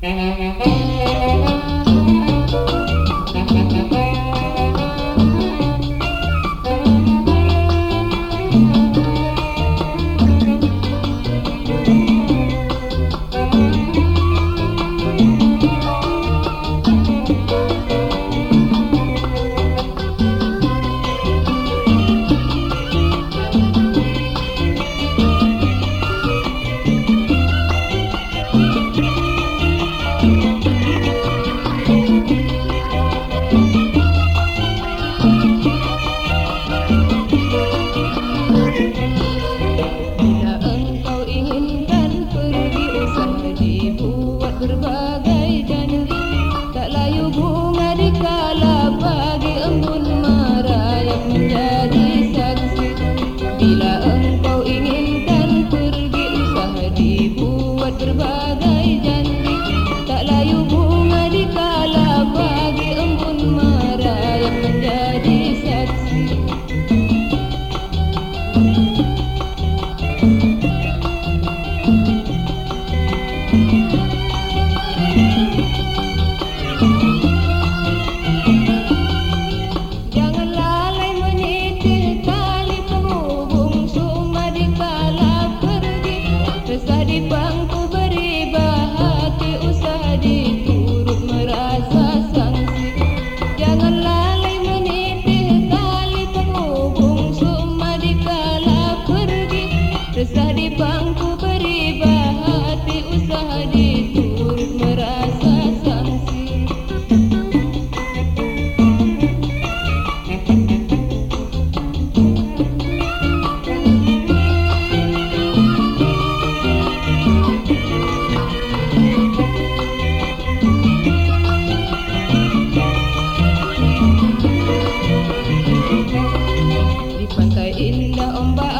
Mm-hmm. Pantai indah ombak